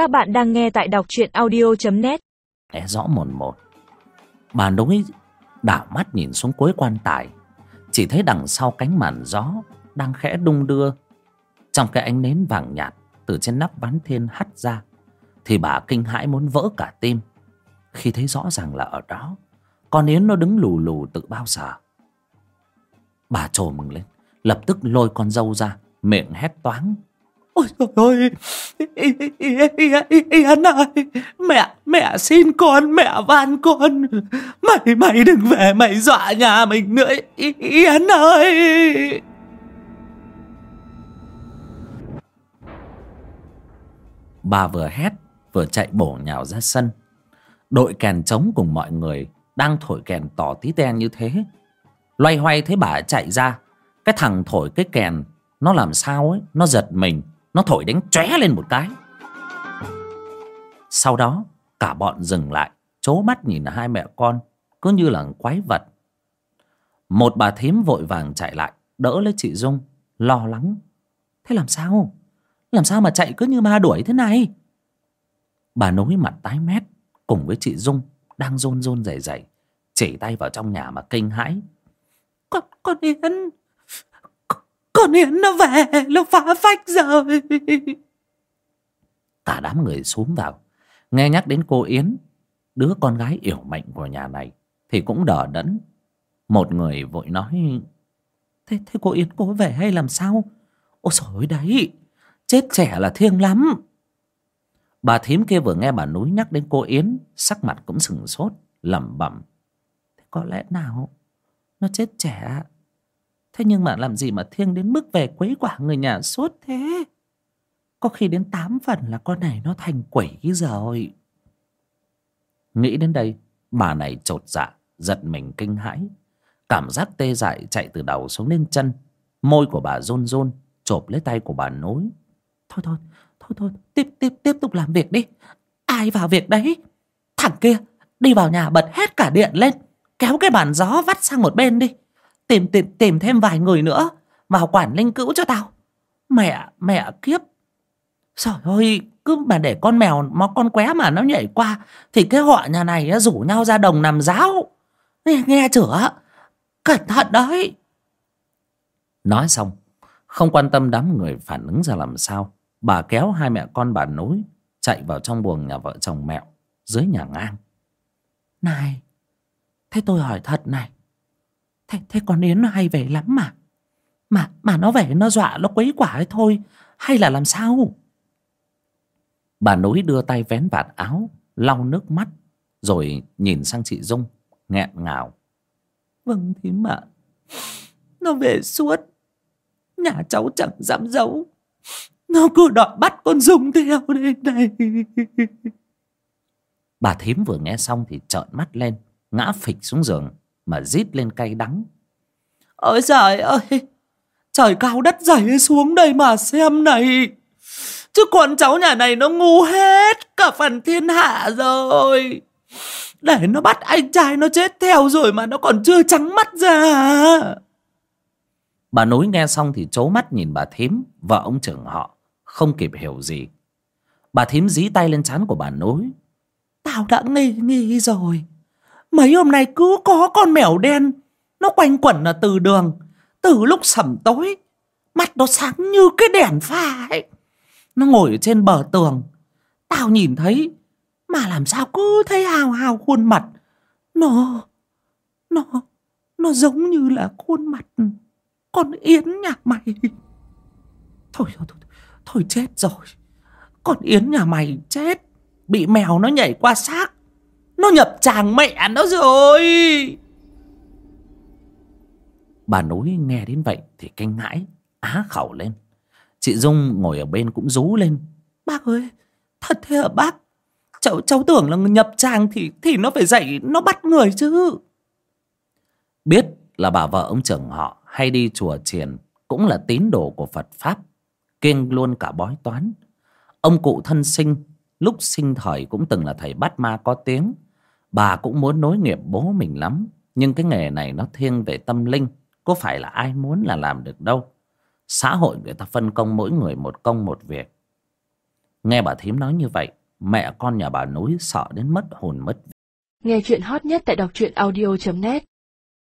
Các bạn đang nghe tại đọc truyện audio.net Nghe rõ mồn một. Bà nối đảo mắt nhìn xuống cuối quan tài. Chỉ thấy đằng sau cánh màn gió Đang khẽ đung đưa. Trong cái ánh nến vàng nhạt Từ trên nắp bán thiên hắt ra, Thì bà kinh hãi muốn vỡ cả tim. Khi thấy rõ ràng là ở đó, Con Yến nó đứng lù lù tự bao giờ. Bà trồ mừng lên, Lập tức lôi con dâu ra, Miệng hét toáng. Ôi trời ơi Yến ơi, Mẹ mẹ xin con, Mẹ van con. Mày mày đừng về, mày dọa nhà mình nữa Yến ơi. Bà vừa hét, Vừa chạy bổ nhào ra sân. Đội kèn trống cùng mọi người Đang thổi kèn tỏ tí ten như thế. Loay hoay thấy bà chạy ra. Cái thằng thổi cái kèn, Nó làm sao ấy? Nó giật mình. Nó thổi đánh chóe lên một cái. Sau đó Cả bọn dừng lại Chố mắt nhìn hai mẹ con Cứ như là quái vật. Một bà thím vội vàng chạy lại Đỡ lấy chị Dung Lo lắng. Thế làm sao? Làm sao mà chạy cứ như ma đuổi thế này? Bà nối mặt tái mét Cùng với chị Dung Đang rôn rôn rẩy rẩy Chỉ tay vào trong nhà mà kinh hãi. Con, con Yến con, Yến nó về Nó phá phách rồi. Cả đám người xuống vào. Nghe nhắc đến cô Yến Đứa con gái yểu mệnh của nhà này Thì cũng đỏ đẫn. Một người vội nói Thế, thế cô Yến cô về hay làm sao? Ôi trời đấy Chết trẻ là thiêng lắm. Bà thím kia vừa nghe bà núi nhắc đến cô Yến Sắc mặt cũng sừng sốt lẩm bẩm. Có lẽ nào Nó chết trẻ Thế nhưng mà làm gì mà thiêng đến mức về quấy quả người nhà suốt thế? Có khi đến tám phần là con này nó thành quỷ rồi. Nghĩ đến đây, Bà này trột dạ Giật mình kinh hãi. Cảm giác tê dại chạy từ đầu xuống đến chân. Môi của bà run run, Chộp lấy tay của bà nối. Thôi thôi Thôi thôi, tiếp tiếp tiếp tục làm việc đi. Ai vào việc đấy? Thằng kia, đi vào nhà bật hết cả điện lên, Kéo cái bàn gió vắt sang một bên đi. Tìm tìm tìm thêm vài người nữa Vào quản linh cữu cho tao. Mẹ mẹ kiếp. Trời ơi cứ mà để con mèo Mà con qué mà nó nhảy qua Thì cái họ nhà này nó rủ nhau ra đồng nằm giáo. Nghe, nghe chửa Cẩn thận đấy. Nói xong Không quan tâm đám người phản ứng ra làm sao Bà kéo hai mẹ con bà nối Chạy vào trong buồng nhà vợ chồng mẹo Dưới nhà ngang. Này Thế tôi hỏi thật này Thế, thế con Yến nó hay về lắm mà. Mà mà nó về nó dọa nó quấy quả ấy thôi. Hay là làm sao? Bà nối đưa tay vén vạt áo Lau nước mắt Rồi nhìn sang chị Dung nghẹn ngào. Vâng thím ạ Nó về suốt. Nhà cháu chẳng dám giấu. Nó cứ đòi bắt con Dung theo đây này. Bà thím vừa nghe xong thì trợn mắt lên Ngã phịch xuống giường mà rít lên cay đắng. Ôi trời ơi, Trời cao đất dày xuống đây mà xem này. Chứ con cháu nhà này nó ngu hết Cả phần thiên hạ rồi. Để nó bắt anh trai nó chết theo rồi Mà nó còn chưa trắng mắt ra. Bà nối nghe xong thì trố mắt nhìn bà thím, Vợ ông trưởng họ, Không kịp hiểu gì. Bà thím dí tay lên trán của bà nối Tao đã nghi nghi rồi. Mấy hôm nay cứ có con mèo đen Nó quanh quẩn ở từ đường. Từ lúc sẩm tối mắt nó sáng như cái đèn pha ấy. Nó ngồi ở trên bờ tường. Tao nhìn thấy Mà làm sao cứ thấy hào hào khuôn mặt. Nó Nó Nó giống như là khuôn mặt Con Yến nhà mày. Thôi thôi thôi, thôi chết rồi. Con Yến nhà mày chết. Bị mèo nó nhảy qua xác. Nó nhập tràng mẹ nó rồi. Bà nối nghe đến vậy thì kinh hãi Á khẩu lên. Chị Dung ngồi ở bên cũng rú lên. Bác ơi Thật thế hả bác? Cháu, cháu tưởng là nhập tràng thì thì nó phải dạy Nó bắt người chứ. Biết là bà vợ ông trưởng họ Hay đi chùa chiền Cũng là tín đồ của Phật Pháp Kiêng luôn cả bói toán. Ông cụ thân sinh Lúc sinh thời cũng từng là thầy bắt ma có tiếng Bà cũng muốn nối nghiệp bố mình lắm, Nhưng cái nghề này nó thiên về tâm linh, Có phải là ai muốn là làm được đâu. Xã hội người ta phân công mỗi người một công một việc. Nghe bà thím nói như vậy, mẹ con nhà bà núi sợ đến mất hồn mất Nghe chuyện hot nhất tại đọc truyện audio.net